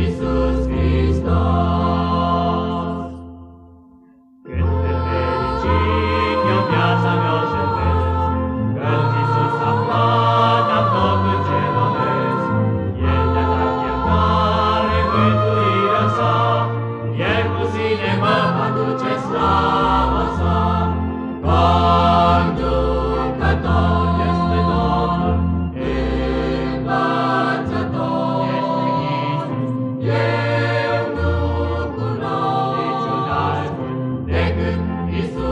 Jesus Christ. Cristo.